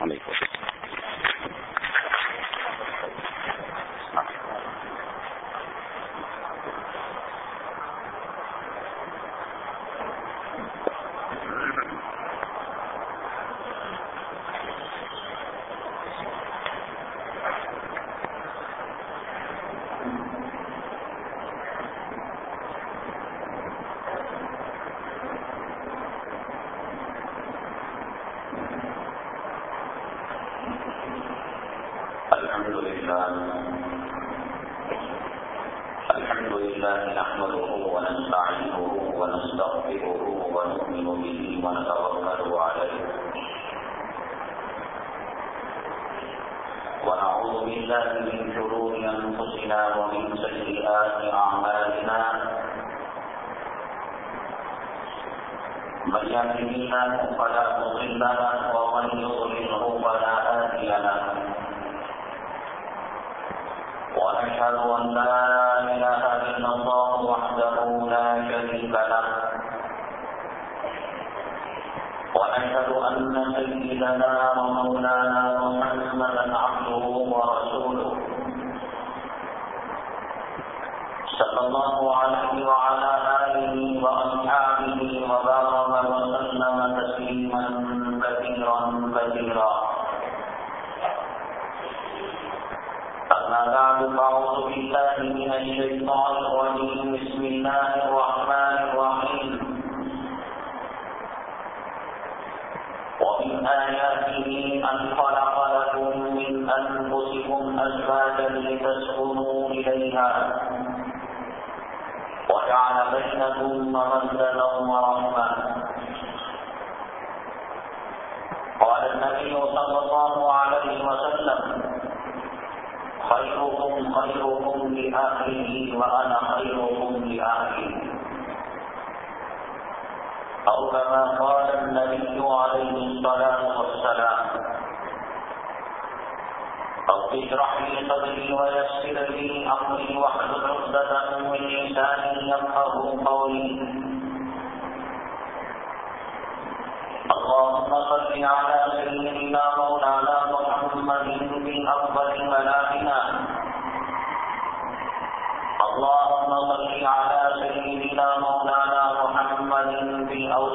عليكم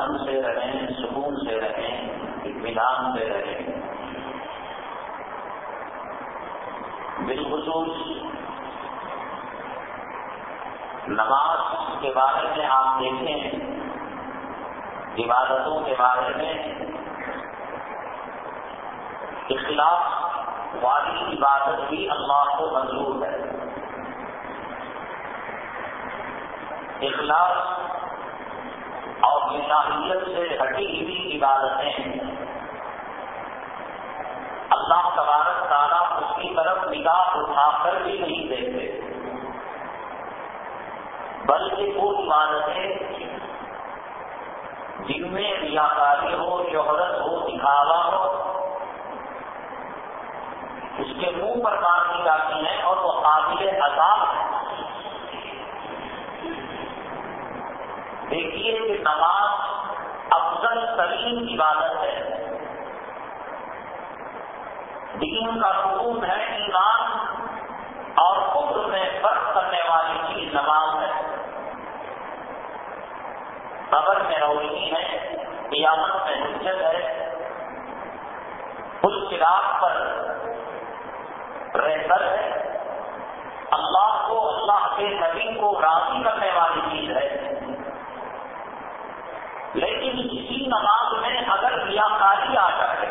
امن سے رہیں، سکون سے رہیں، اطمینان سے رہیں۔ بالخصوص نماز کے بارے میں آپ دیکھیں، عبادتوں کے بارے میں۔ اخلاق والی عبادت بھی اللہ کو منظور ہے۔ اخلاق اور مشاہیت سے ہٹی ہوئی عبادتیں اللہ تبارک تعالیٰ اس کی طرف نگاہ اٹھا کر بھی نہیں دیتے بلکہ وہ عبادتیں جن میں ریاکاری ہو، شہرت ہو، دکھاوا ہو، اس کے منہ پر کی جاتی ہیں اور وہ قابل عذاب ہے دیکھیے کہ نماز افضل ترین عبادت ہے۔ دین کا حکم ہے، ایمان اور خود میں فرق کرنے والی چیز نماز ہے۔ قبر میں روشنی ہے، قیامت میں حجت ہے۔ اس چراغ پر رہبر ہے۔ اللہ کو، اللہ کے نبی کو راضی کرنے والی چیز ہے۔ لیکن اسی نماز میں اگر ریاکاری آ جائے،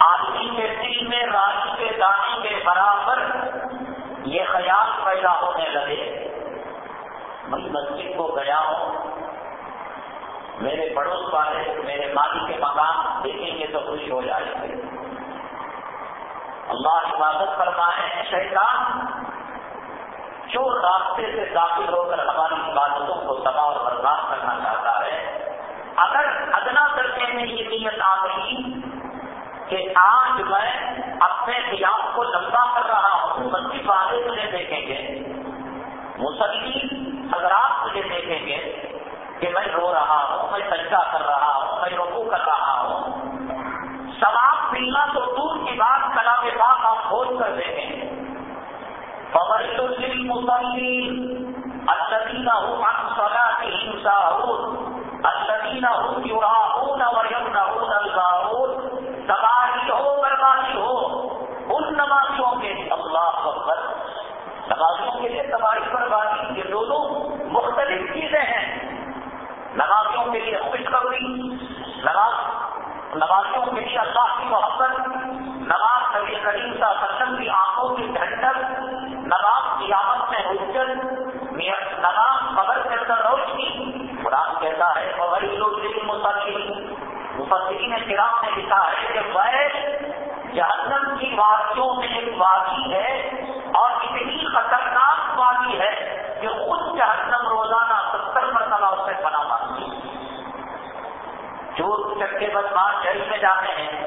آدمی کے دل میں راضی کے دانے کے برابر یہ خیال پیدا ہونے لگے، میں مسجد کو گیا ہوں، میرے پڑوس والے، میرے مالی کے مقام دیکھیں گے تو خوش ہو جائیں گے۔ اللہ عبادت فرمائے، شیطان جو راستے سے داخل ہو کر ہماری عبادتوں کو تباہ اور برباد کرنا چاہتا ہے، اگر ادنا درجے میں یہ نیت آ گئی کہ آج میں اپنے قیام کو لمبا کر رہا ہوں، مسجد والے مجھے دیکھیں گے مسلم حضرات مجھے دیکھیں گے کہ میں رو رہا ہوں میں سجدہ کر رہا ہوں میں رکو کر رہا ہوں سواب ملنا تو دور کی بات کلام پاک آپ کھول کر دیکھیں گے فوائد مسلم الدین ہوں ہم سلا کی ہنسا تباہی ہو بربادی ہو ان نمازیوں کے اللہ اکبر نمازیوں کے لیے تباہی بربادی یہ دونوں مختلف چیزیں ہیں۔ نمازیوں کے لیے خوشخبری نماز کے لیے اللہ کی محبت نماز نبی کریم کا سسن کی آنکھوں کی جھنڈک نماز قیامت میں حجت نماز قبر کے اندر روشنی قرآن کہتا ہے وہی لوگ مسلم مفسرین کرام نے لکھا ہے کہ ویس جہنم کی وادیوں میں ایک وادی ہے اور اتنی خطرناک وادی ہے کہ خود جہنم روزانہ ستر مرتبہ اس سے پناہ مانگتی جو چکے بدماش جیل میں جاتے ہیں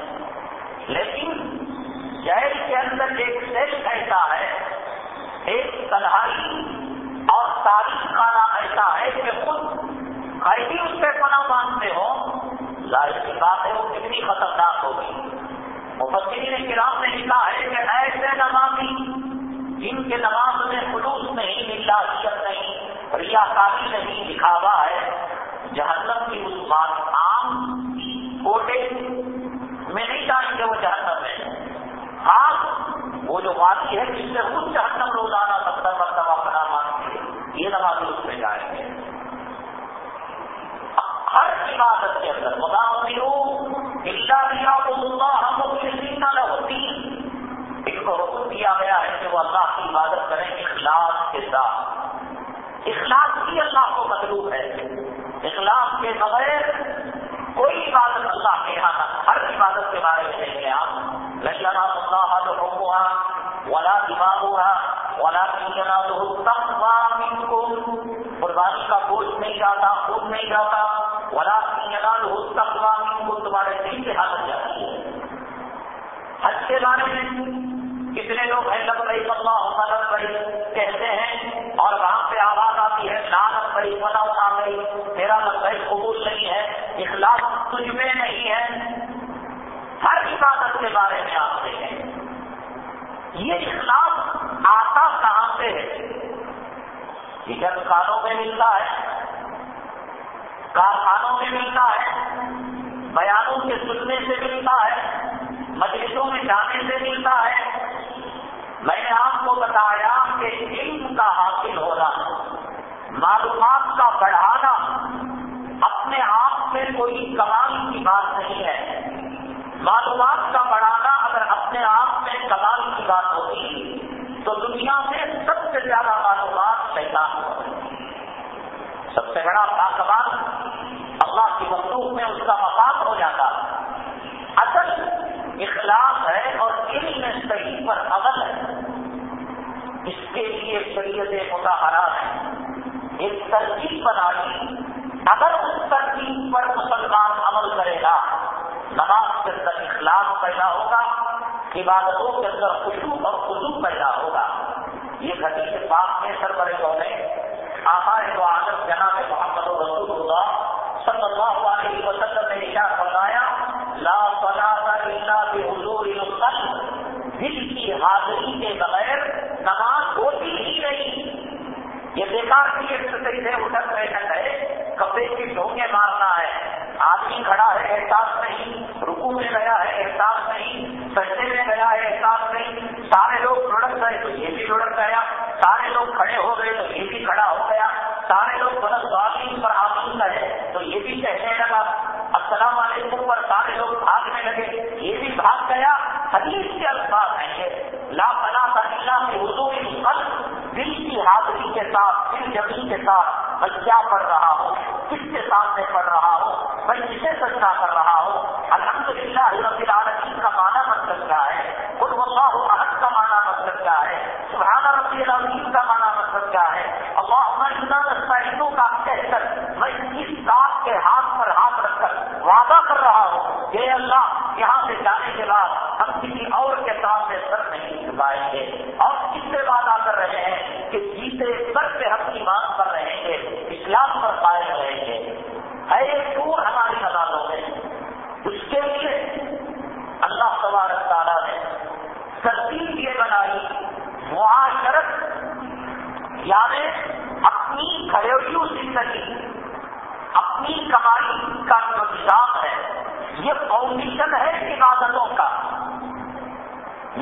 لیکن جیل کے اندر ایک سیل ایسا ہے ایک تنہائی اور تاریخ خانہ ایسا ہے کہ خود قیدی اس سے پناہ مانگتے ہو۔ ظاہر کی بات ہے، وہ کتنی خطرناک ہو گئی۔ مفسرین کرام نے لکھا ہے کہ ایسے نمازی جن کے نماز میں خلوص نہیں ملا شک نہیں ریا کاری نہیں دکھاوا ہے، جہنم کی اس بات عام کوٹے میں نہیں جائیں گے وہ جہنم میں ہاں وہ جو وادی ہے، جس سے خود جہنم روزانہ ستر مرتبہ بنا مانگتے یہ نمازی اس میں جائیں گے ہر عبادت کے اندر خدا اللہ دیا کو اللہ ہم نہ ہوتی ان کو حکم دیا گیا ہے کہ وہ اللہ کی عبادت کریں اخلاص کے ساتھ۔ اخلاص بھی اللہ کو مطلوب ہے۔ اخلاص کے بغیر کوئی عبادت اللہ کے یہاں ہر عبادت کے بارے میں نہیں ہے آپ لشنا اللہ ہوا ولا دماغ ہوا ولا تو قربانی کا گوشت نہیں جاتا خود نہیں جاتا، ولا کو تمہارے دل سے حاصل جاتی ہے حج کے بارے میں کتنے لوگ ہیں؟ لگ رہی اللہ لگ رہی کہتے ہیں اور وہاں پہ آواز آتی ہے نہ لگ رہی بنا گئی میرا لگ رہی قبول نہیں ہے اخلاق تجھ میں نہیں ہے۔ ہر عبادت کے بارے میں آپ دیکھیں۔ یہ اخلاق آتا کہاں سے ہے؟ یہ جب کانوں میں ملتا ہے کارخانوں میں ملتا ہے، بیانوں کے سننے سے ملتا ہے، مجلسوں میں جانے سے ملتا ہے۔ میں نے آپ کو بتایا کہ علم کا حاصل ہونا، معلومات کا بڑھانا اپنے آپ میں کوئی کمال کی بات نہیں ہے۔ معلومات کا بڑھانا اگر اپنے آپ میں کمال کی بات ہوتی، تو دنیا میں سب سے زیادہ معلومات شیطان ہو سب سے بڑا کمال مخلوق میں اس کا مقام ہو جاتا اصل اخلاق ہے اور علم صحیح پر عمل ہے۔ اس کے لیے شریعت مظاہرات ہے ایک ترکیب بنائی، اگر اس ترکیب پر مسلمان عمل کرے گا، نماز کے اندر اخلاق پیدا ہوگا، عبادتوں کے اندر خوشبو اور خوشبو پیدا ہوگا۔ یہ گھٹی پاک میں سر بڑے ہونے آقا عالم جناب محمد رسول اللہ صلی اللہ علیہ وسلم نے اشار فرمایا لا صلاح الا بحضور القلب دل کی حاضری کے بغیر نماز ہوتی ہی نہیں یہ بیکار کی ایکسرسائز ہے وہ سب ہے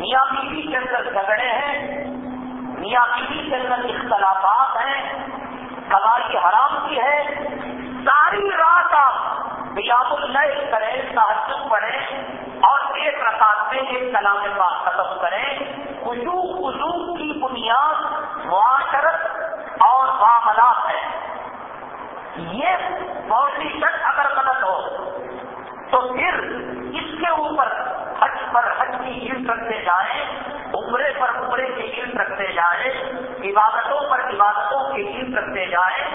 میاں بیوی کے اندر جھگڑے ہیں میاں بیوی کے اندر اختلافات ہیں کلائی حرام کی ہے۔ ساری رات آپ بیاب اللہ کریں تعجب پڑھیں اور ایک رکاط میں ایک کلام پاک ختم کریں۔ خوشو خوشو کی بنیاد معاشرت اور معاملات ہے یہ پوزیشن اگر غلط ہو تو پھر اس کے اوپر حج پر حج کی عزت سے para pegar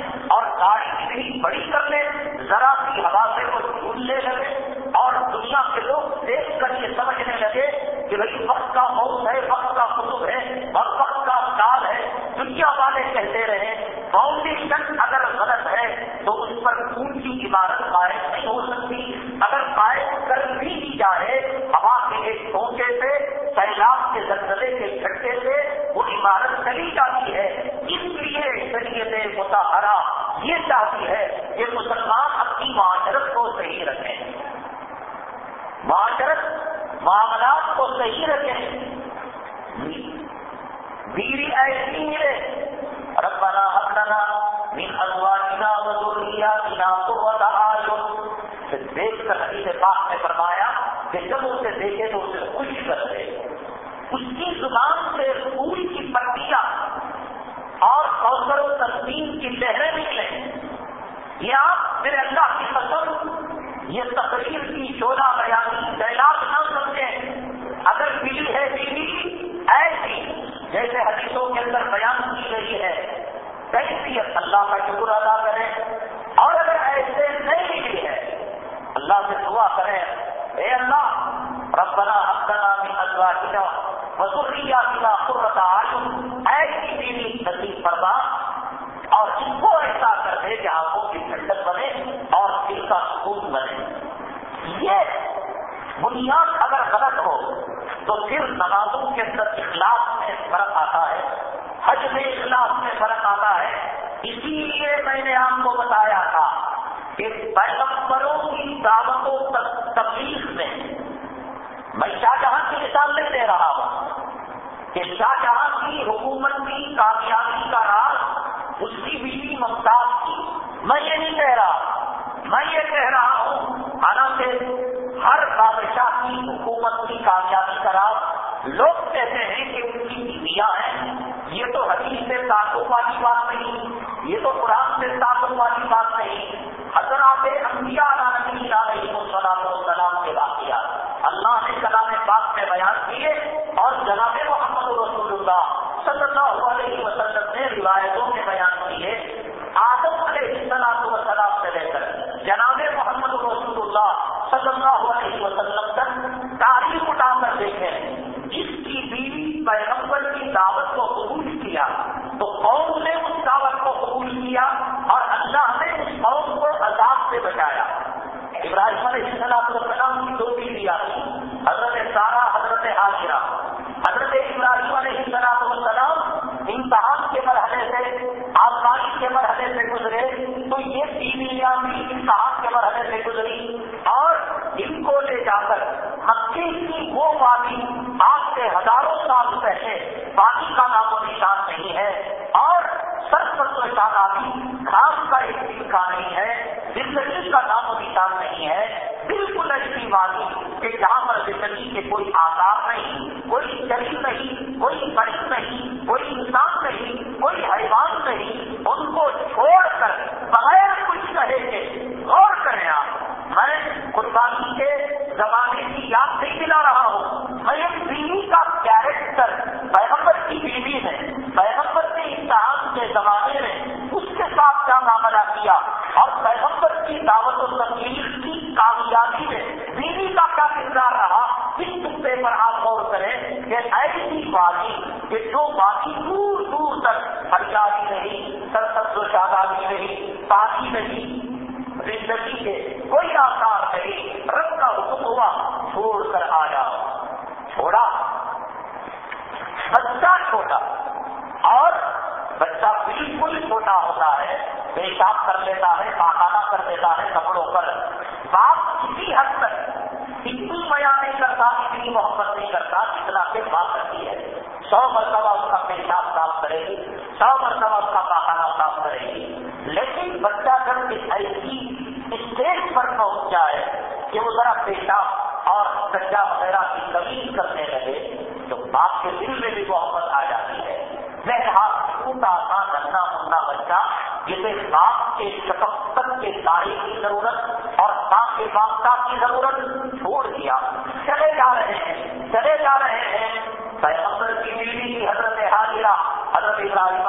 செய்யற ربنا حقنا من ازواجنا وذرياتنا قرة اعين تعلق والی بات نہیں۔ یہ تو قرآن نہیں پاکی نہیں۔ زندگی کے کوئی آثار نہیں، رب کا حکم ہوا، چھوڑ کر آ جاؤ۔ چھوڑا۔ بچہ چھوٹا۔ اور بچہ بالکل چھوٹا ہوتا ہے، پیشاب کر لیتا ہے پاکا وابستہ کی ضرورت چھوڑ دیا۔ چلے جا رہے ہیں، چلے جا رہے ہیں۔ پیغمبر کی بیوی حضرت حاضرہ حضرت ابراہیم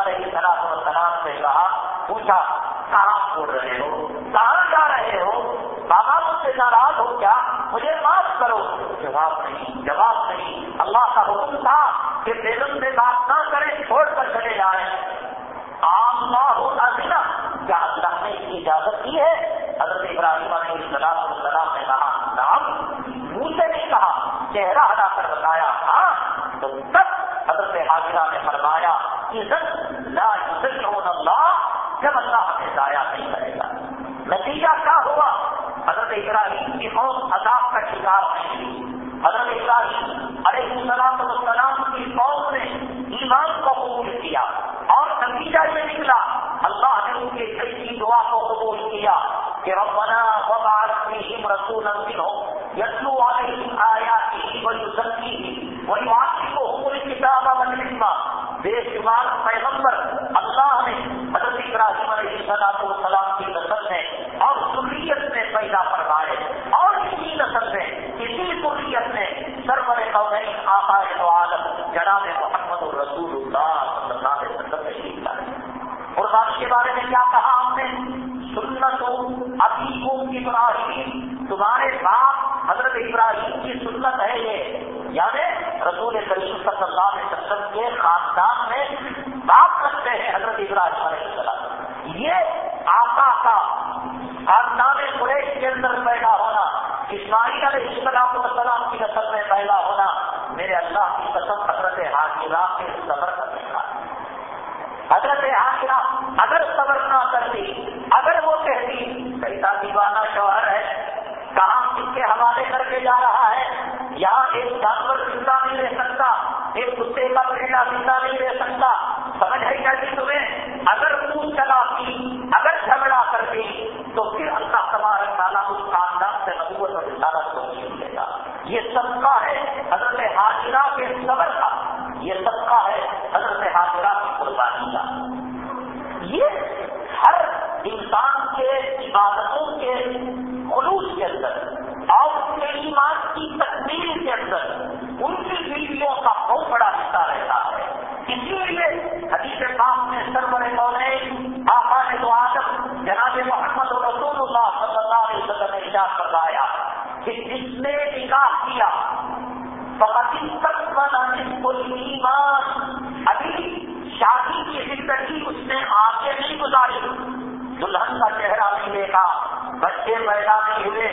جھگڑے پیدا نہیں ہوئے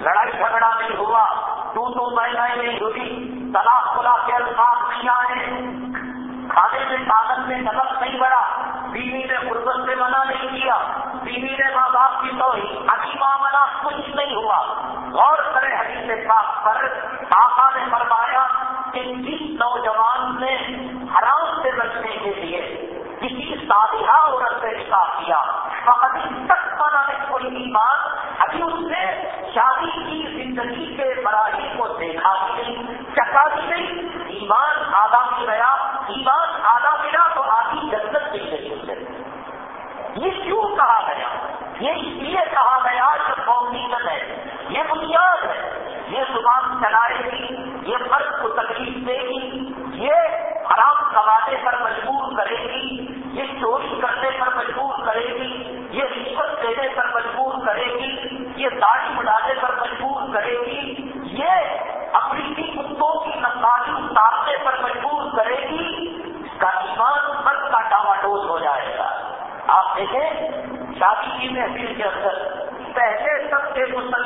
لڑائی جھگڑا نہیں ہوا تو تو مہنگائی نہیں ہوئی طلاق دل کے اندر۔ پہلے سب سے مسلم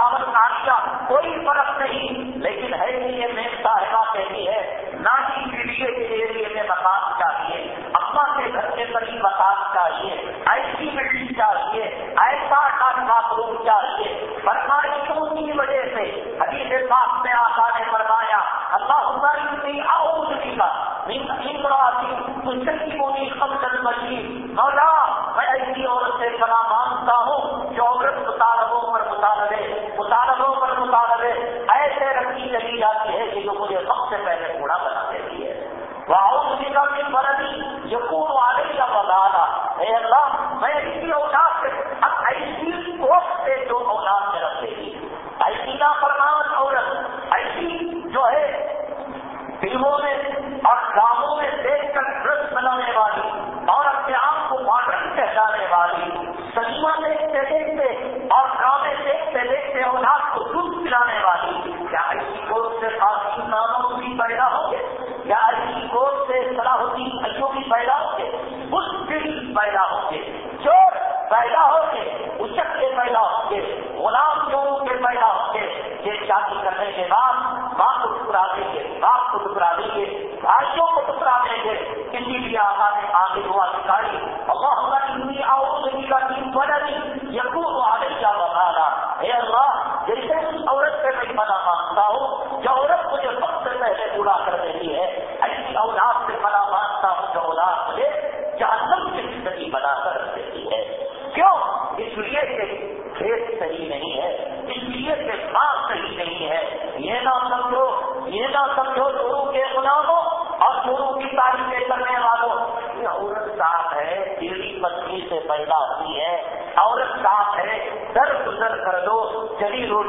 دامن کاٹ کا کوئی فرق نہیں لیکن ہے ہی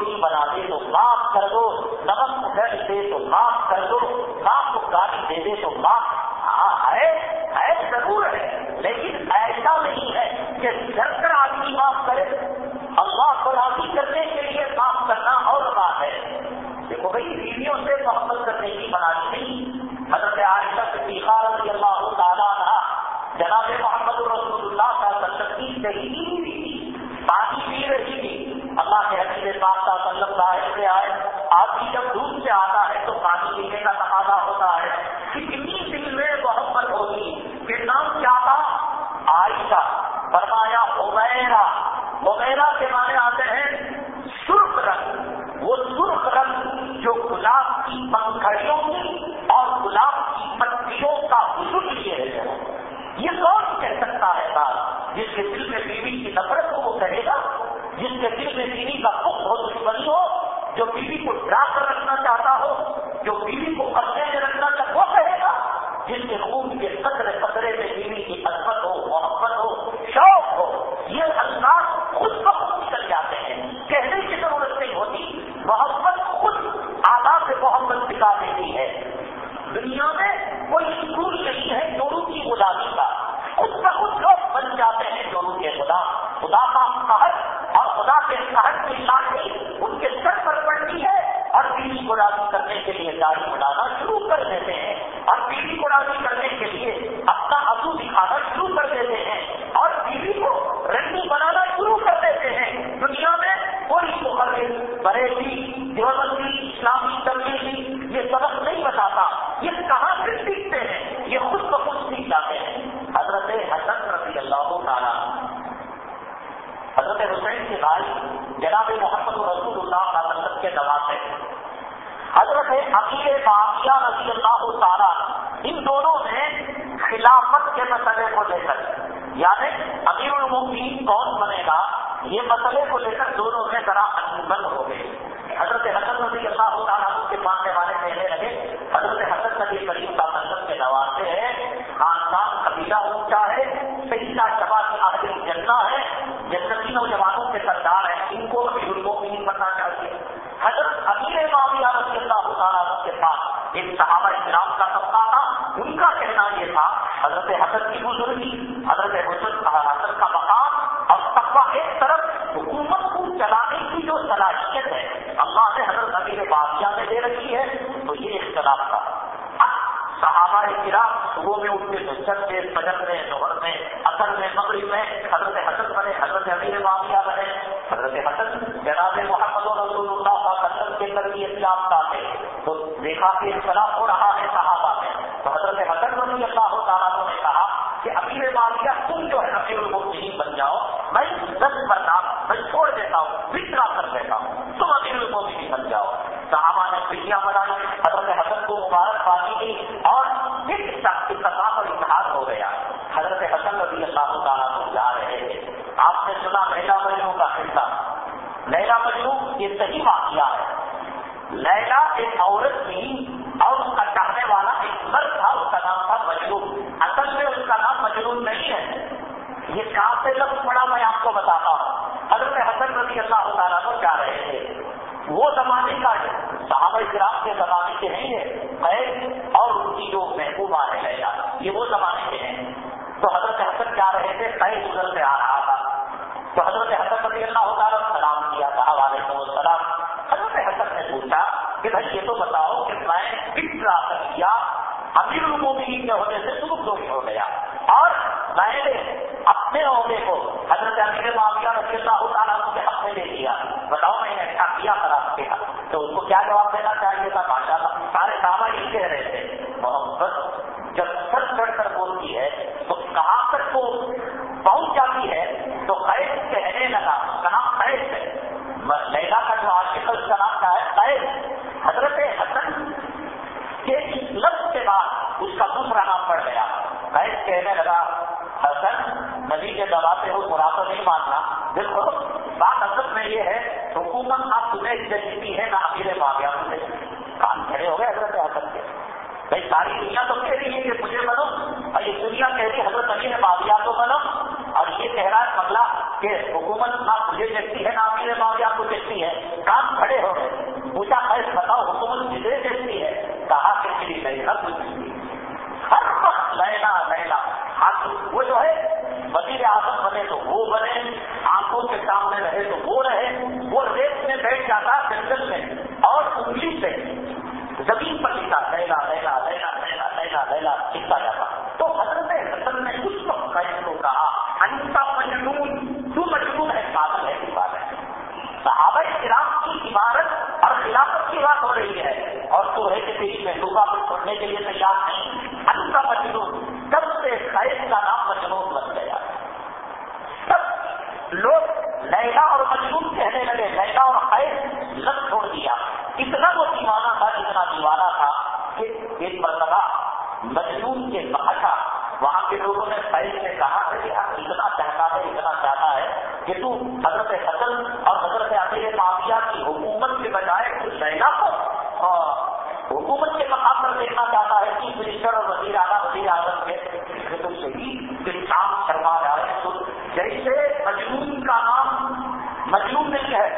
پوری بنا دے تو معاف کر دو، نمک گھر دے تو معاف کر دو ماں کو گاڑی دے دے تو معاف جس کے دل میں بیوی کی نفرت ہو وہ کہے گا، جس کے دل میں بیوی کا خوب ہو، دشمنی ہو، جو بیوی کو ڈراک یہ مسئلے کو لے کر دونوں میں ذرا انبن ہو گئے۔ لیلا ایک عورت تھی اور اس کا چاہنے والا ایک مرد تھا، اس کا نام تھا مجرور اصل میں اس کا نام مجرور نہیں ہے۔ یہ کہاں سے لفظ پڑا میں آپ کو بتاتا ہوں۔ حضرت حسن رضی اللہ تعالیٰ کو جا رہے تھے؟ وہ زمانے کا صحابہ کرام کے زمانے کے نہیں ہے۔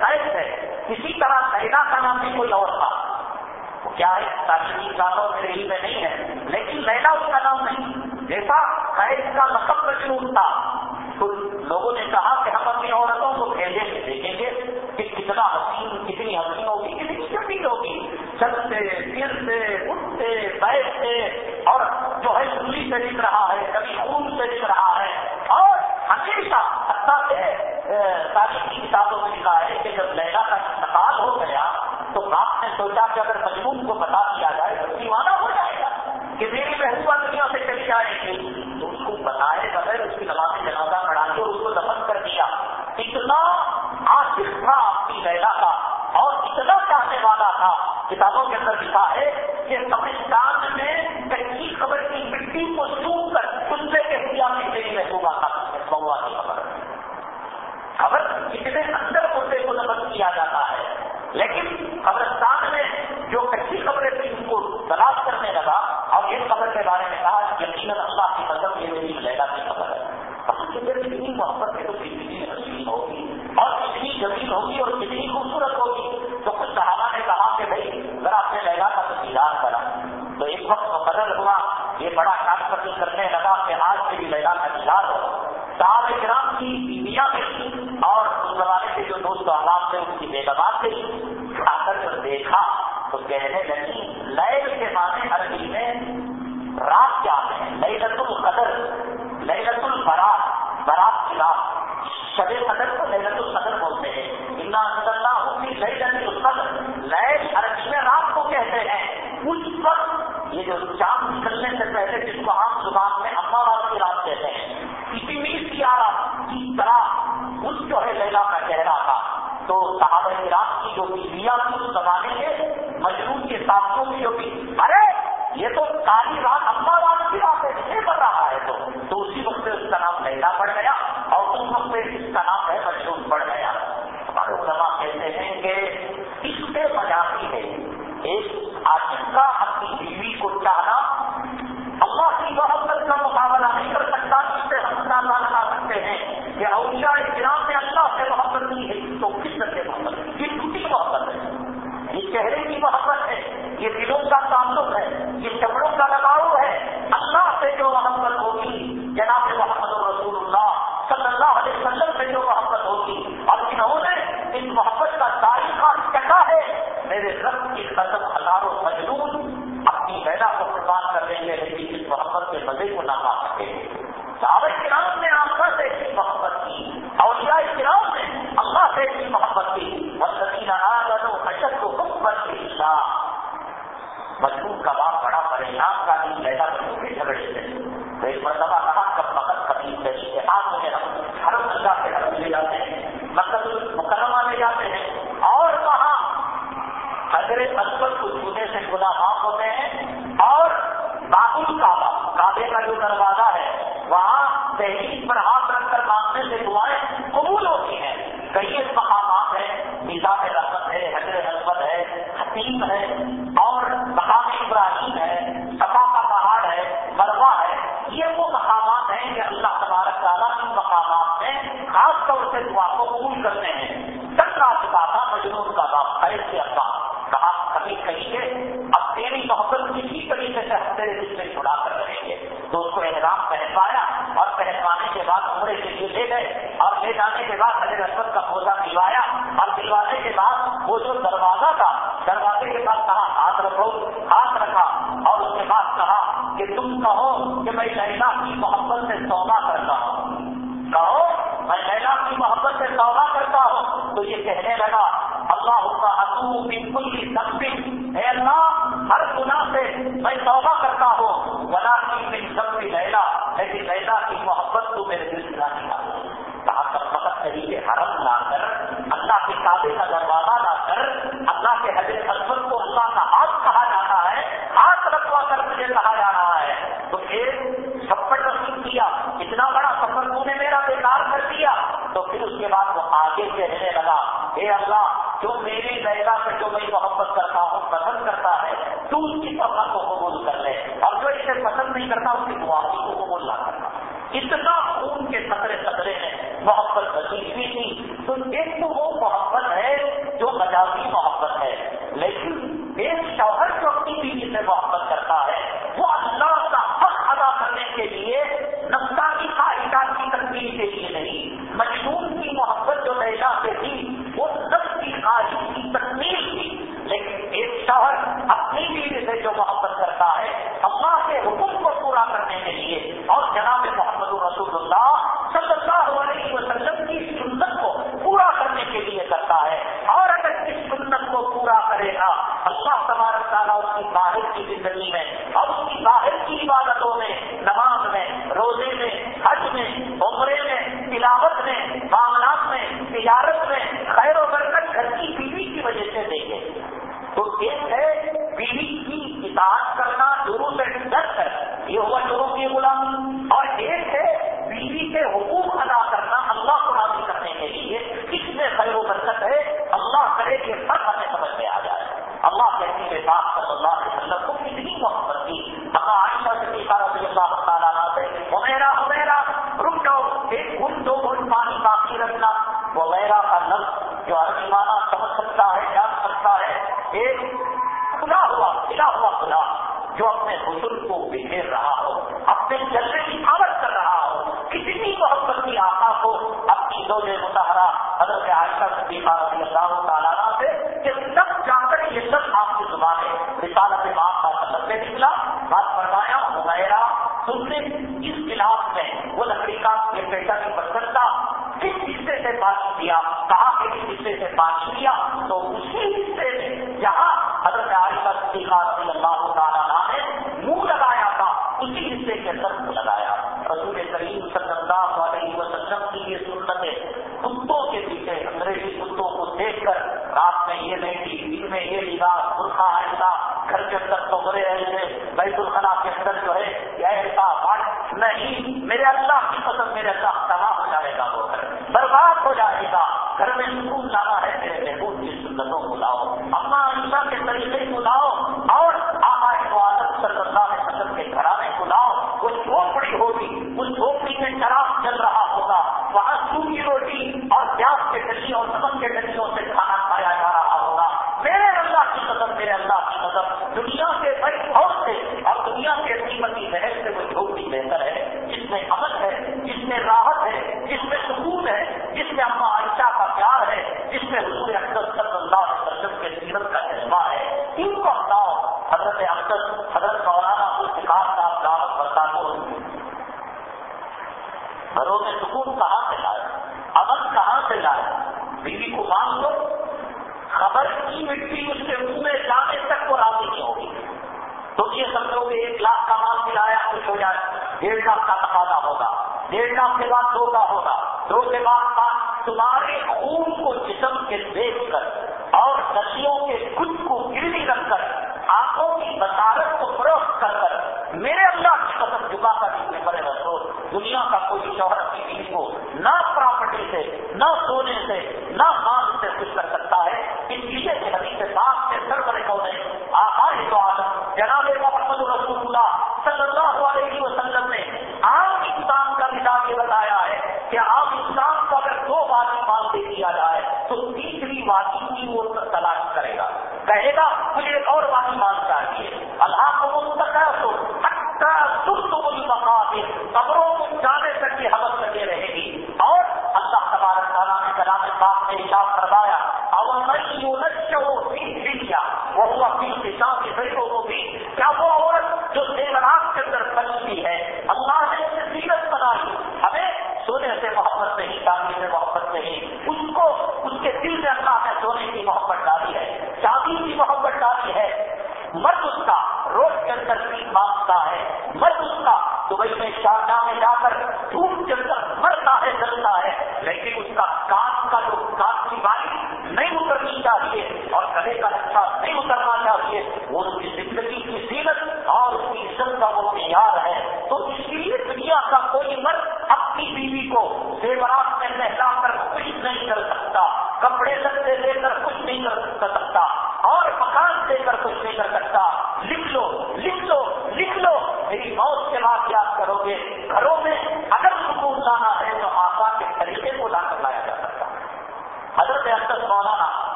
غیر ہے. کسی طرح پیدا کرنا بھی کوئی اور تھا. وہ کیا ہے؟ تاکہ زیادہ نام میرے علم میں نہیں ہے. لیکن لینا اس کا نام نہیں. جیسا قید کا مطلب مشہور تھا. تو لوگوں نے کہا کہ ہم اپنی عورتوں کو پھیلے سے دیکھیں گے کہ کتنا حسین، کتنی حسین ہوگی، کتنی چھٹی ہوگی. چلتے، پھرتے، اٹھتے، بیٹھتے، اور جو ہے سلی سے لکھ رہا ہے، کبھی خون سے لکھ رہا ہے. اور ہمیشہ حتہ سے تاریخ کی کتابوں میں لکھا ہے کہ جب لیلا کا انتقال ہو گیا تو باپ نے سوچا کہ اگر مجمون کو بتا دیا زمانے کے مجنون کے ساتھوں کی ہوگی ارے یہ تو کالی رات اللہ کرتے تھے صحابہ کرام نے آپس سے محبت کی اولیاء کرام لیلا کی محبت سے سودا کرتا ہوں۔ کہو، میں لیلا کی محبت سے توبہ کرتا ہوں۔ تو یہ کہنے لگا، اللہ کا حقوق بالکل کی سب کے بعد دھوکہ ہوگا دو کے بعد تمہارے خون کو جسم کے دیکھ کر اور نشیوں کے خود کو گرنی رکھ کر، آنکھوں کی بسارت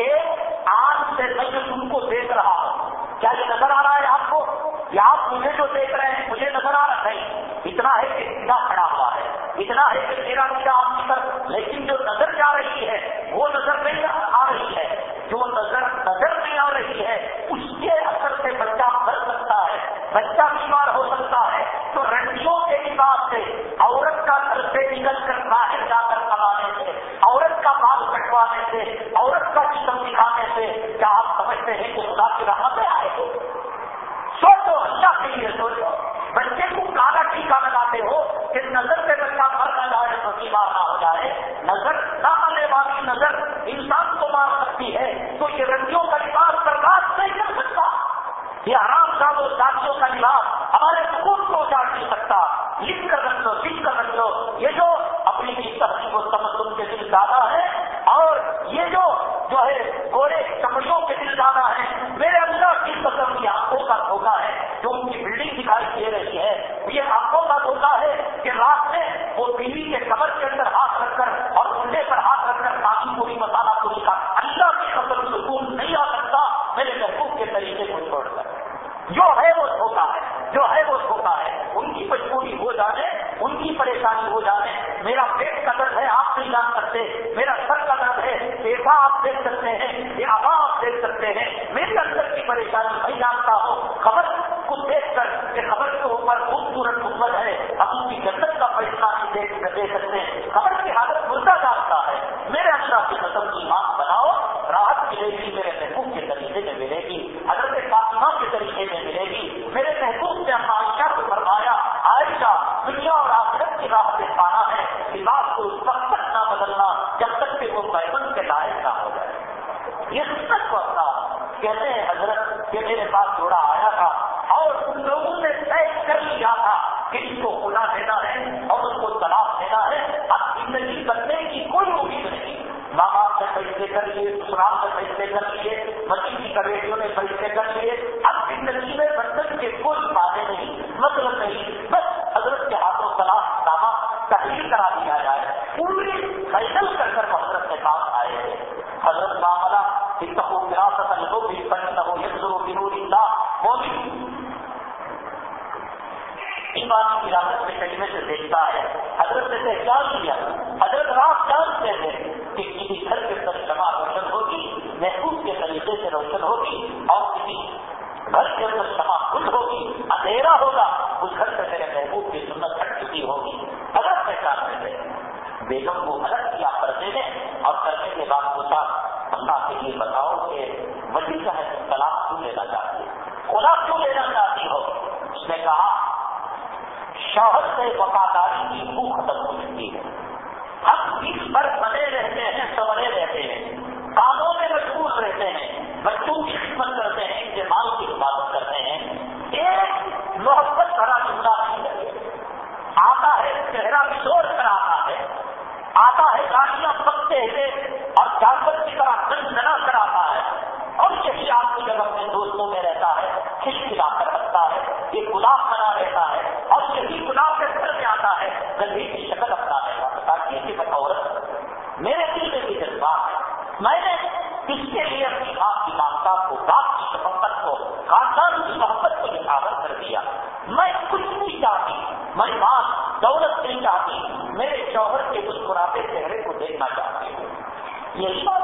care شوہر سے وفاداری کی روح ختم ہو چکی ہے۔ ہم اس پر بنے رہتے ہیں سمرے رہتے ہیں۔ کاموں میں مشغول رہتے ہیں۔ بچوں کی خدمت کر Yes.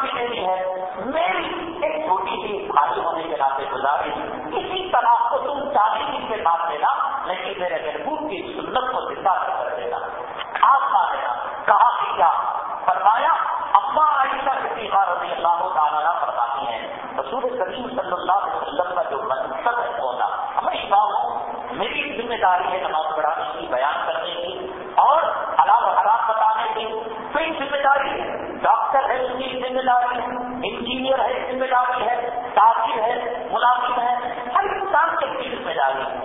بھی نہیں ہے۔ میری ایک چھوٹی سی بھاری ہونے کے ناطے گزارش کسی طرح کو تم چالیس دن سے بات لینا لیکن میرے محبوب کی سنت کو زندہ کر دینا۔ آپ کا دینا کہا کہ کیا؟ فرمایا اما عائشہ کے بیمار رضی اللہ تعالیٰ فرماتی ہیں، رسول کریم صلی اللہ علیہ وسلم کا جو منصب ہے میں امام ہوں میری ذمہ داری ہے نماز پڑھانے کی، بیان کرنے کی، اور حلال حرام بتانے کی میری ذمہ داری ہے۔ ڈاکٹر ہے ان کی ذمہ داری ہے، انجینئر ہے ذمہ داری ہے، تاجر ہے ملازم ہے ہر انسان کے ذمہ داری ہے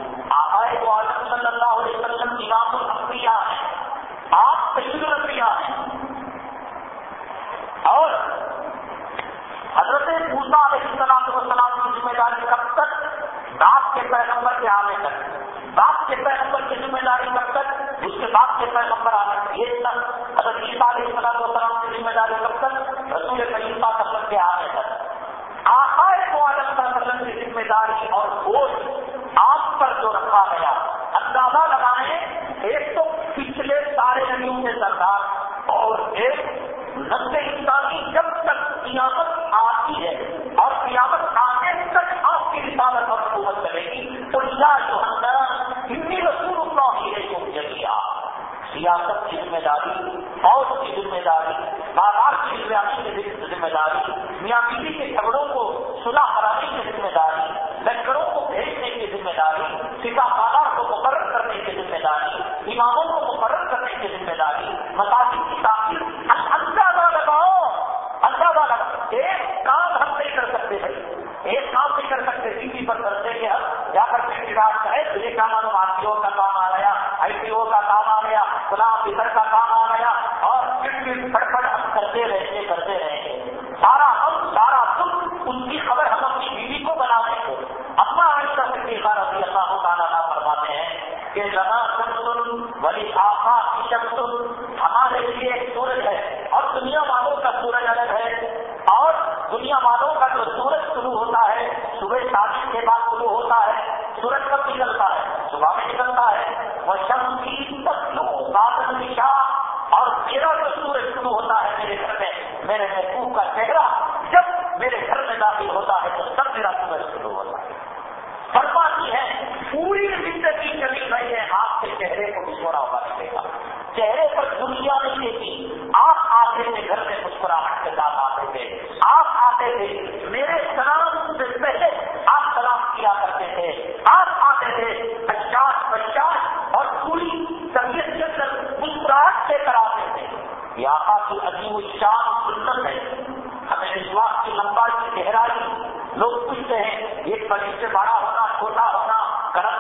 مریض سے بڑا ہونا چھوٹا ہونا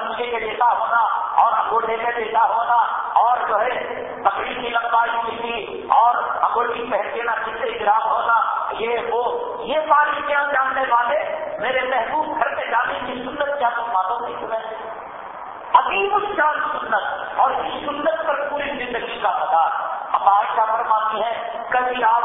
نیچے کے ہونا اور انگوٹھے کے ہونا اور جو ہے کی لمبائی اور انگوٹھی پہن سے ہونا یہ وہ، یہ ساری چیزیں جاننے والے میرے محبوب گھر پہ جانے کی سندر کیا تم باتوں کی سنیں عظیم الشان سنت، اور اس سنت پر پوری زندگی کا مدار۔ اب آج کا فرماتی ہے، کبھی آپ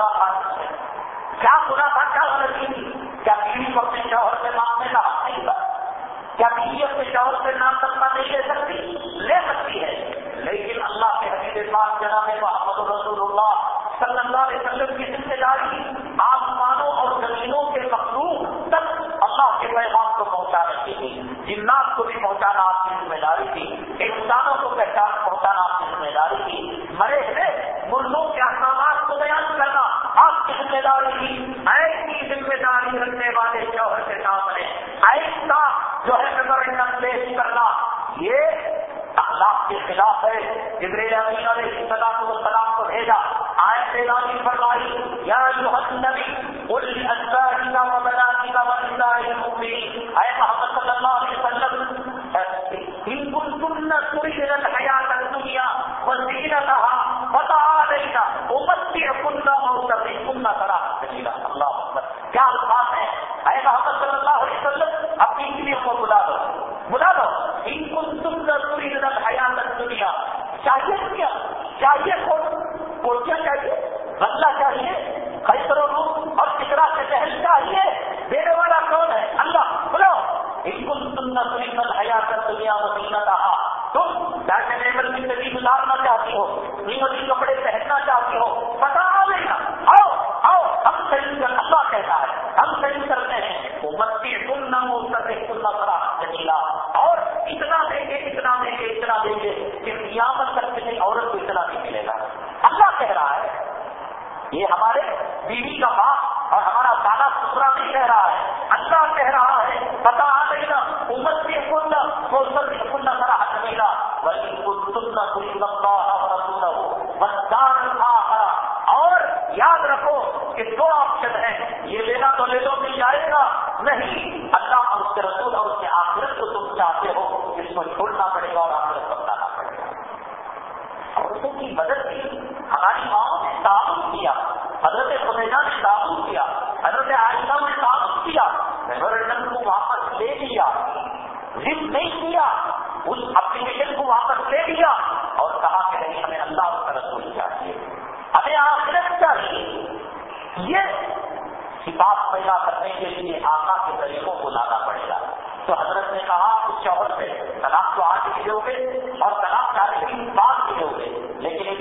برا آدمی کیا برا تھا کیا غلطی تھی؟ کیا بیوی کو اپنے شوہر سے مانگنے کا حق نہیں تھا کیا بیوی اپنے شوہر سے نام سکتا نہیں لے سکتی؟ لے سکتی ہے۔ لیکن اللہ کے حقیقت پاک جناب محمد رسول اللہ صلی اللہ علیہ وسلم کی ذمہ داری آسمانوں اور زمینوں کے مخلوق تک اللہ کے پیغام کو پہنچا رکھے گی جنات کو بھی پہنچانا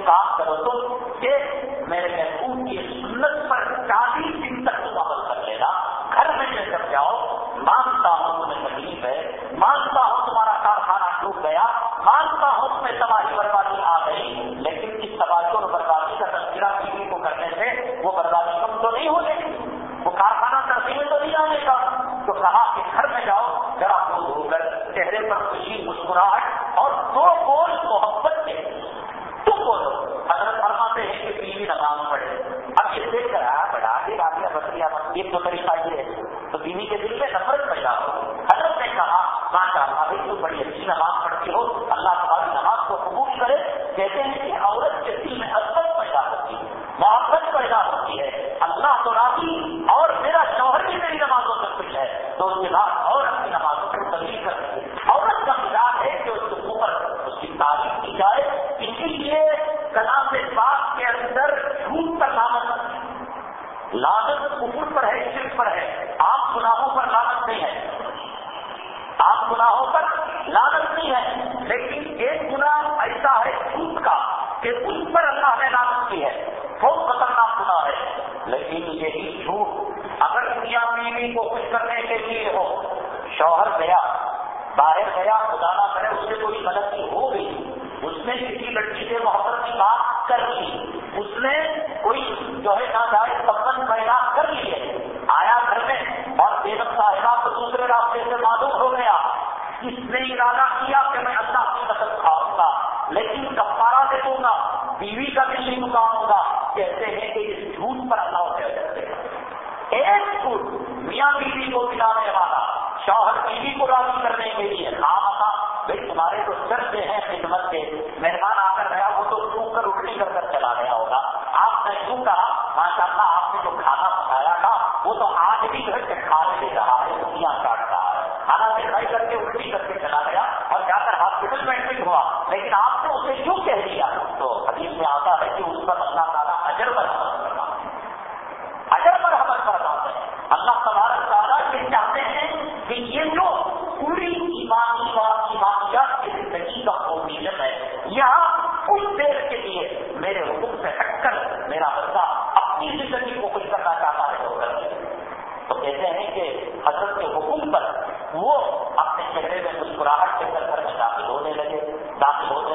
ساتھ کرو تو ایک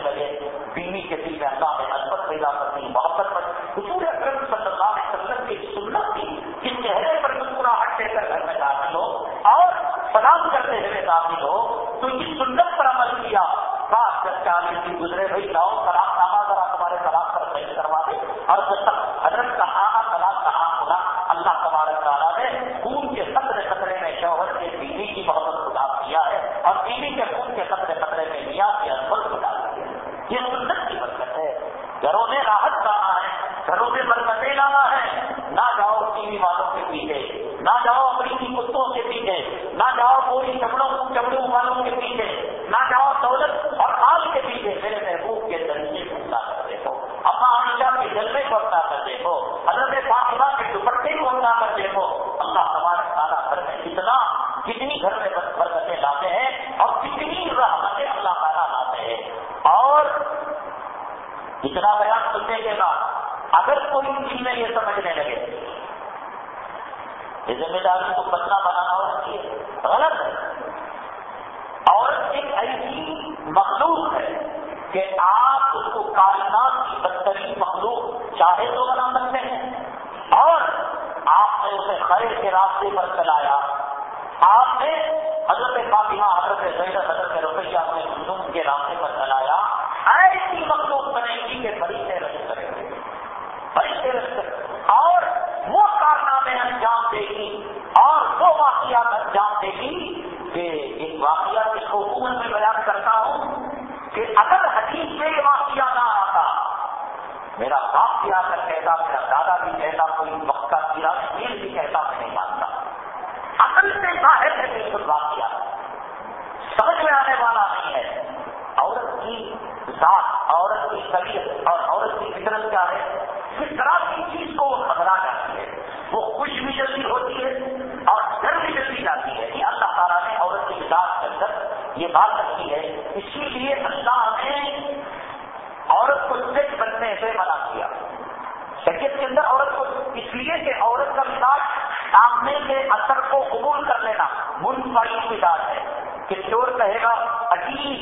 لگے، بیوی کے دل میں اللہ نے پیدا کرنی، محبت پر حضور اکرم صلی اللہ علیہ وسلم کی سنت چہرے پر مسکراہٹ دے کر گھر میں داخل ہو اور سلام کرتے ہوئے داخل ہو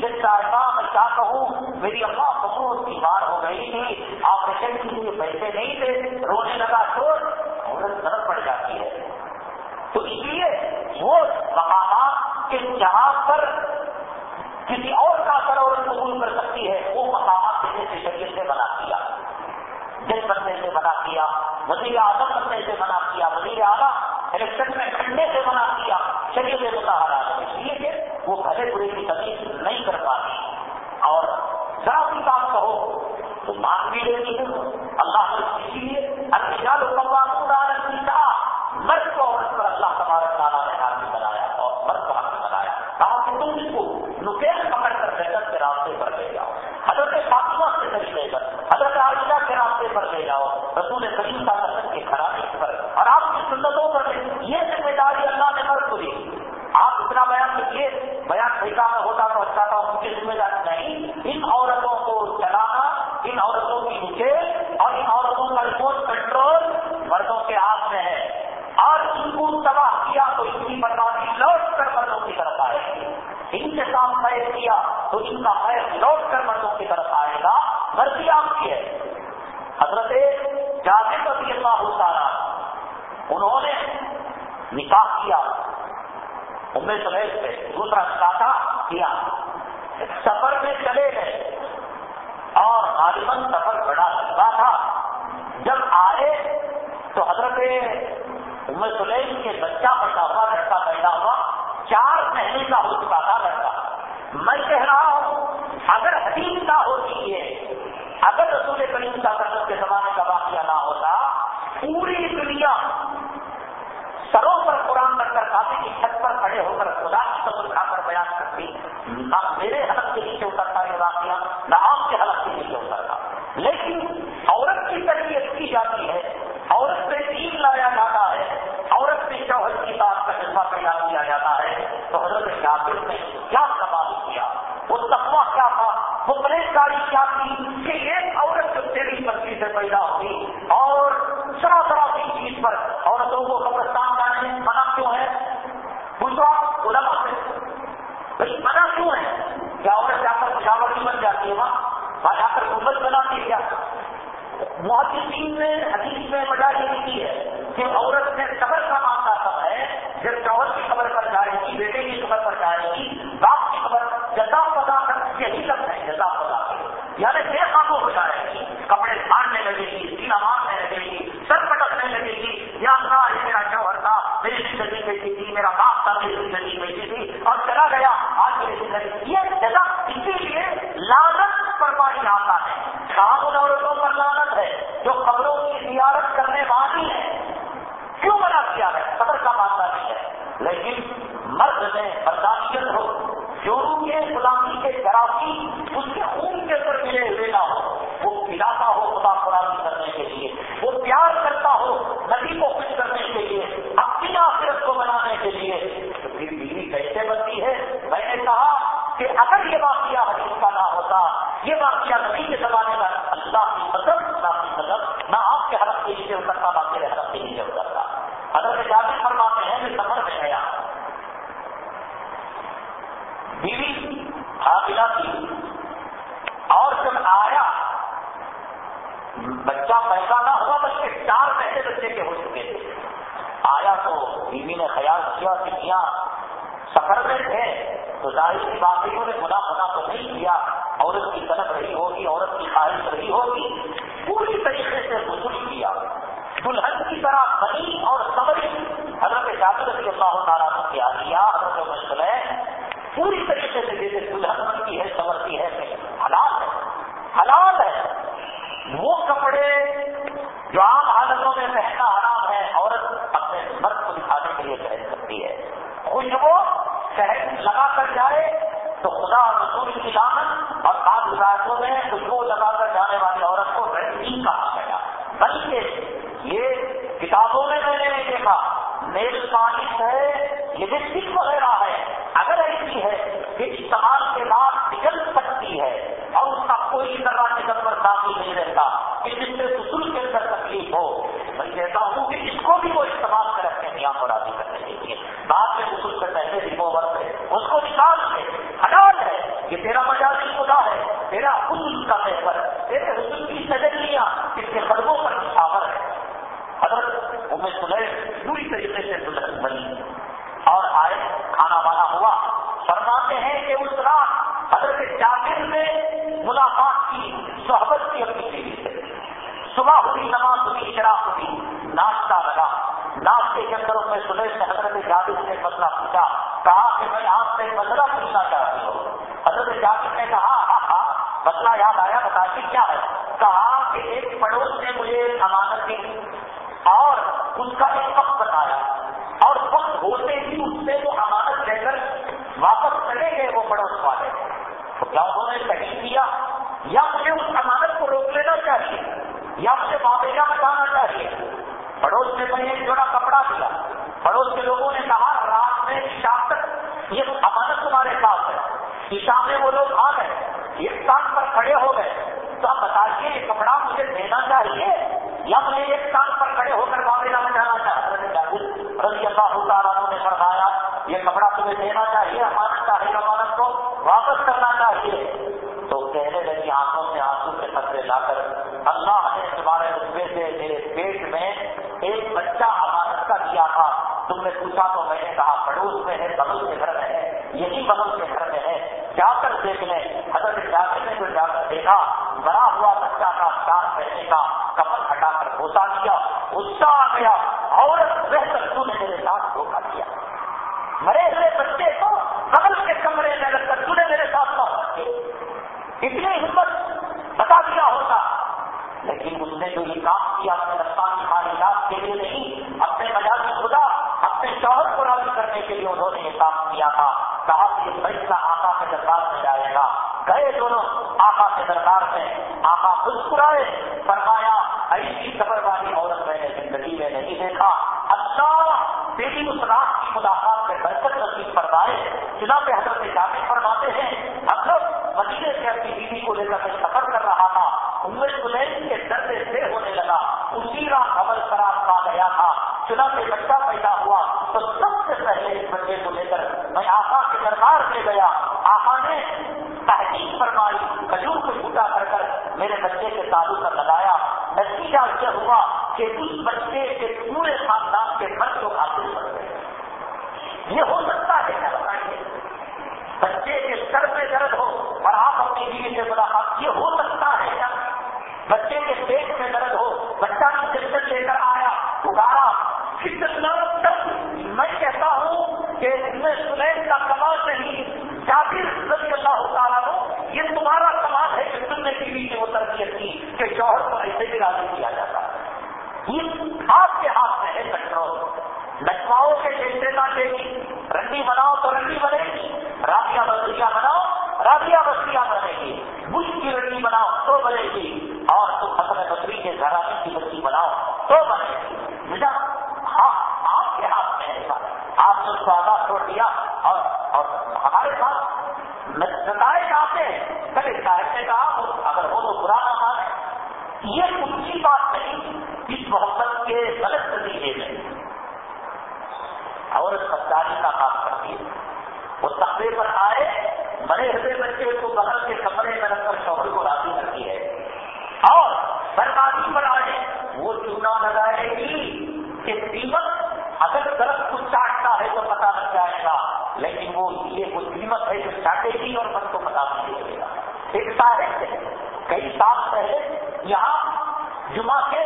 سکتا تھا میں چاہتا ہوں میری اللہ قبول کی بات میں سفید پہ دوسرا کاٹا کیا؟ ڈالا ہے۔ آپ ان عورتوں پر لانت ہے، جو قبروں کی زیارت کرنے والی ہے کیوں منع کیا ہے قدر کا مانتا نہیں ہے۔ لیکن مرد نے بتا nice سے میں آپ سے مسئلہ پوچھنا چاہتی ہوں۔ حضرت نے کہا مسئلہ یاد آیا، بتا کیا ہے؟ کہا کہ ایک پڑوس نے مجھے امانت دی اور اس کا ایک وقت بتایا اور وقت ہوتے ہی اس سے وہ امانت لے کر واپس چلے گئے وہ پڑوس والے۔ کیا انہوں نے صحیح کیا؟ یا مجھے اس امانت کو روک لینا چاہیے؟ یا مجھے واپیجہ بتانا چاہیے؟ پڑوس نے مجھے ایک جوڑا کپڑا دیا۔ پڑوس کے لوگوں نے کہا عشاء میں وہ لوگ آ گئے ایک سال پر کھڑے ہو گئے۔ تو آپ بتا دیے یہ کپڑا مجھے دینا چاہیے یا مجھے ایک سال ہمارے پاس نتائج آتے ہیں۔ پہلے صاحب نے کہا، اگر ہو تو برا نہ مانے یہ اونچی بات نہیں، اس محبت کے غلط نتیجے میں۔ اور سبداری کا کام کرتی ہے۔ وہ تقریر پر آئے، بڑے ہوئے بچے کو بغل کے کمرے لیکن وہ یہ مسلمت ہے جو چاہتے ہی اور بس کو پتا نہیں چلے گا ایک سال ایسے کئی سال پہلے یہاں جمعہ کے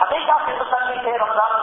ہمیشہ کے متعلق ہے رمضان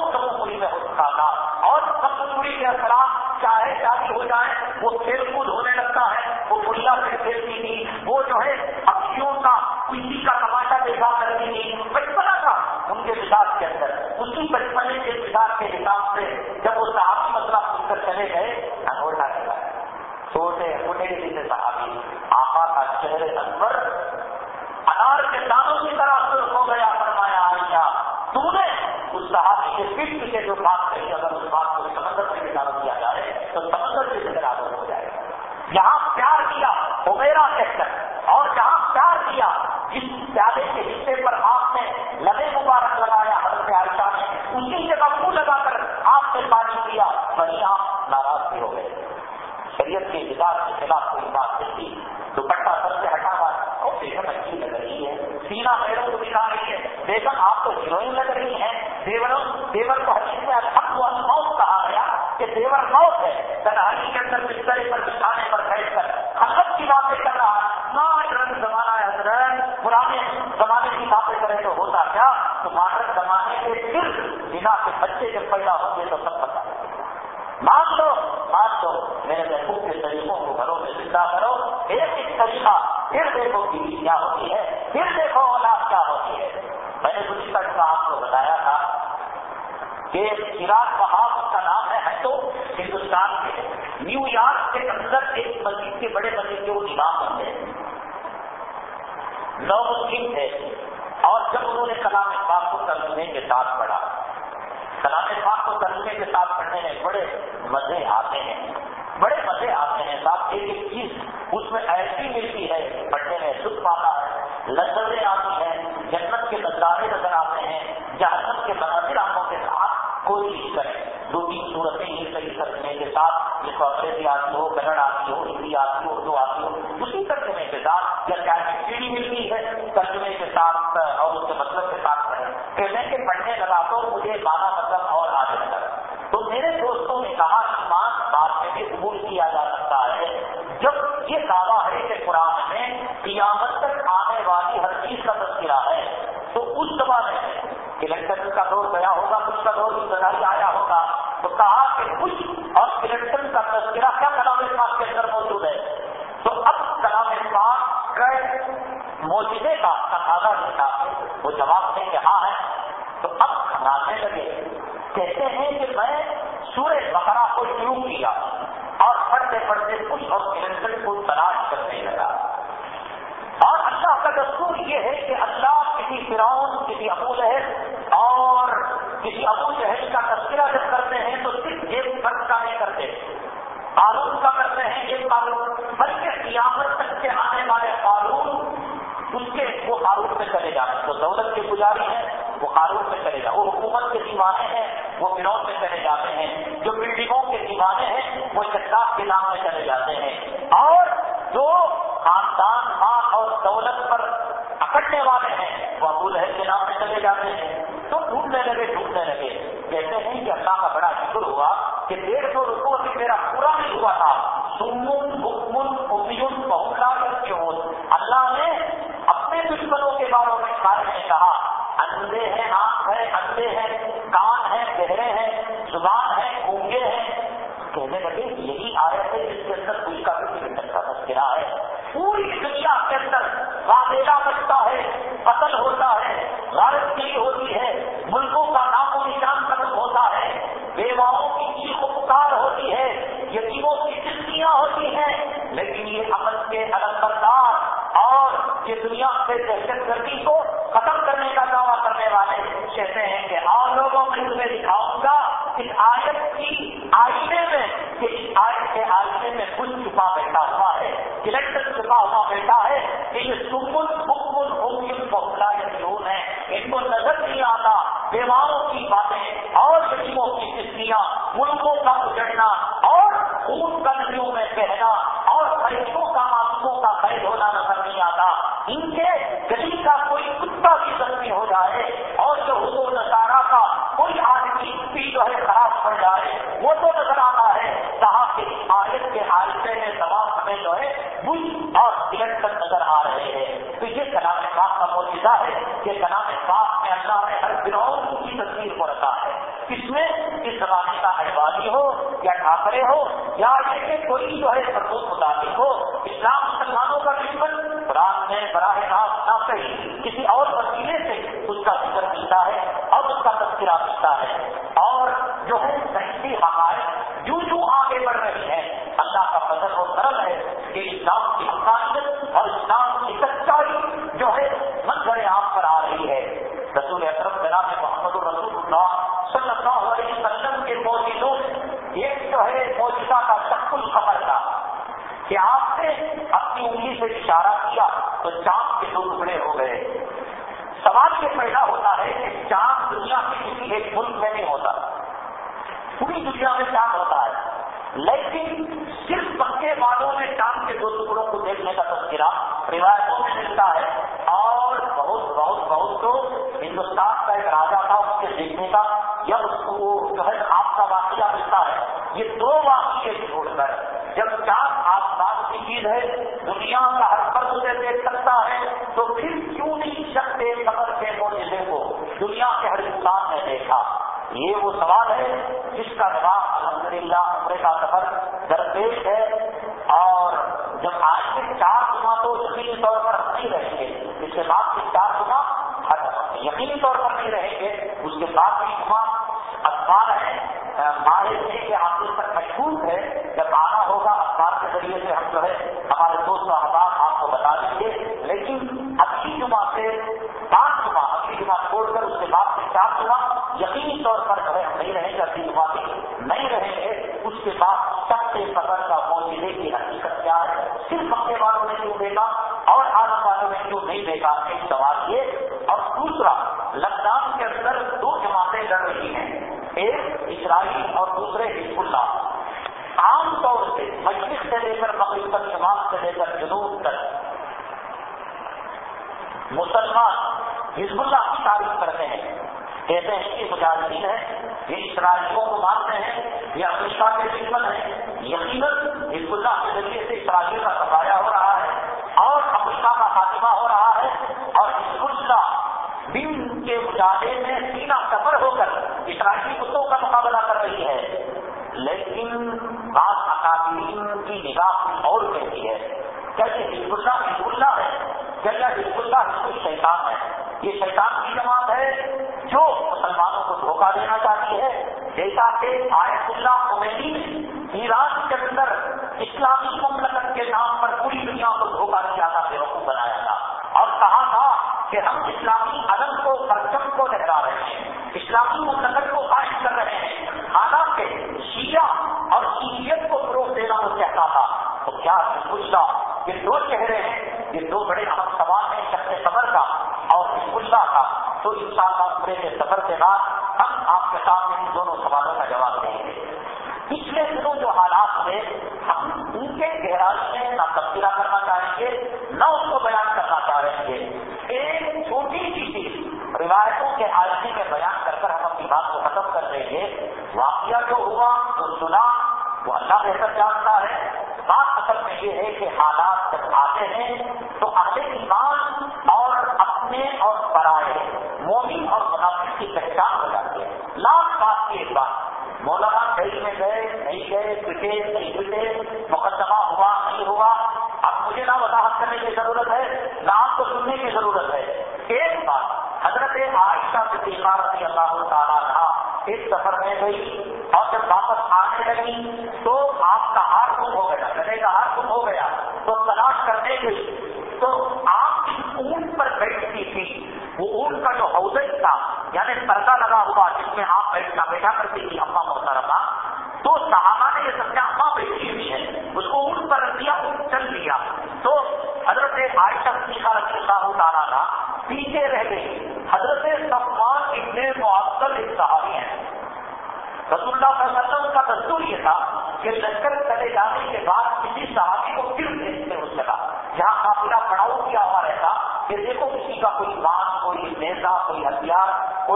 اور کمزوری میں ہو سکتا تھا۔ اور کمزوری کے اثرات چاہے جاری ہو جائیں، وہ کھیل کود ہونے لگتا ہے، وہ بلا سے کھیلتی تھی، وہ جو ہے novos critérios. سنانے لگے۔ کہتے ہیں کہ میں سورج بہرا کو شروع کیا اور پڑھتے پڑھتے کچھ اور کیلنڈر کو تلاش کرنے لگا۔ اور اللہ کا دستور یہ ہے کہ اللہ کسی فراؤن کسی ابو لہر اور کسی ابو لہر کا تذکرہ جب کرتے ہیں تو صرف ایک فرق کا نہیں کرتے قانون کا کرتے ہیں ایک قانون، بلکہ قیامت تک کے آنے والے قانون اس کے وہ قانون میں چلے جاتے تو دولت کے گزاری ہے وہ قارون میں چلے جاتے وہ حکومت کے دیوانے ہیں، وہ فروغ میں چلے جاتے ہیں، جو بلڈنگوں کے دیوانے ہیں، وہ شداخ کے نام میں چلے جاتے ہیں۔ اور جو خاندان، ماں اور دولت پر اکڑنے والے ہیں، وہ ابو لہر کے نام میں چلے جاتے ہیں۔ تو ڈھونڈنے لگے ڈھونڈنے لگے۔ کہتے ہیں کہ اللہ کا اللہ صلی اللہ علیہ وسلم کے موجودوں میں ایک جو ہے موجودہ کا سب کچھ خبر تھا کہ آپ نے اپنی انگلی سے اشارہ کیا تو چاند کے دو ٹکڑے ہو گئے۔ سوال یہ پیدا ہوتا ہے کہ چاند دنیا کے کسی ایک ملک میں نہیں ہوتا، پوری دنیا میں چاند ہوتا ہے، لیکن اولاد نہیں ہو حزب اللہ کی تعریف کرتے ہیں۔ کہتے ہیں کہ مجاہدین ہے یہ اسرائیلیوں تو ان شاء اللہ کے سفر کے بعد ہم آپ کے ساتھ ان دونوں سوالوں کا جواب دیں۔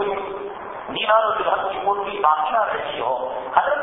کوئی دینار و درہم کی مورتی باقی نہ رہی ہو حضرت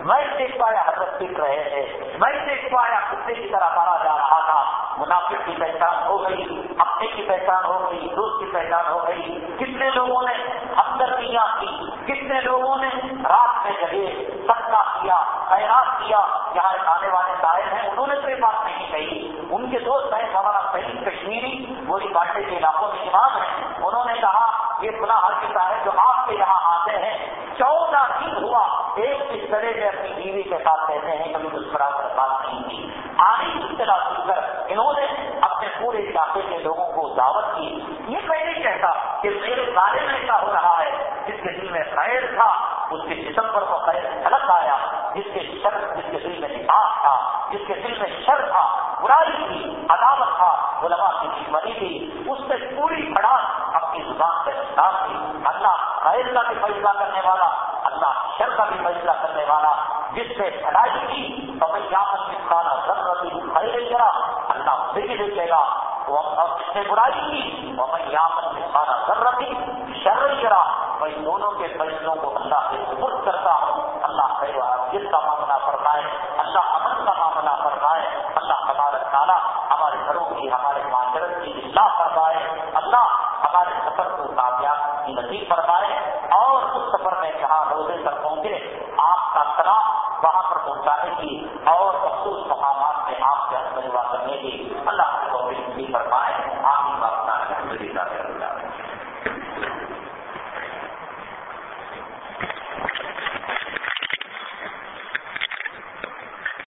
میں دیکھ پایا حضرت پک رہے تھے۔ میں دیکھ پایا کتے کی طرح مارا جا رہا تھا۔ منافق کی پہچان ہو گئی، اپنے کی پہچان ہو گئی، دوست کی پہچان ہو گئی۔ کتنے لوگوں نے ہمدردیاں کی، کتنے لوگوں نے رات میں جگہ سب کا کیا، خیرات کیا، یہاں جس سے بھلائی کی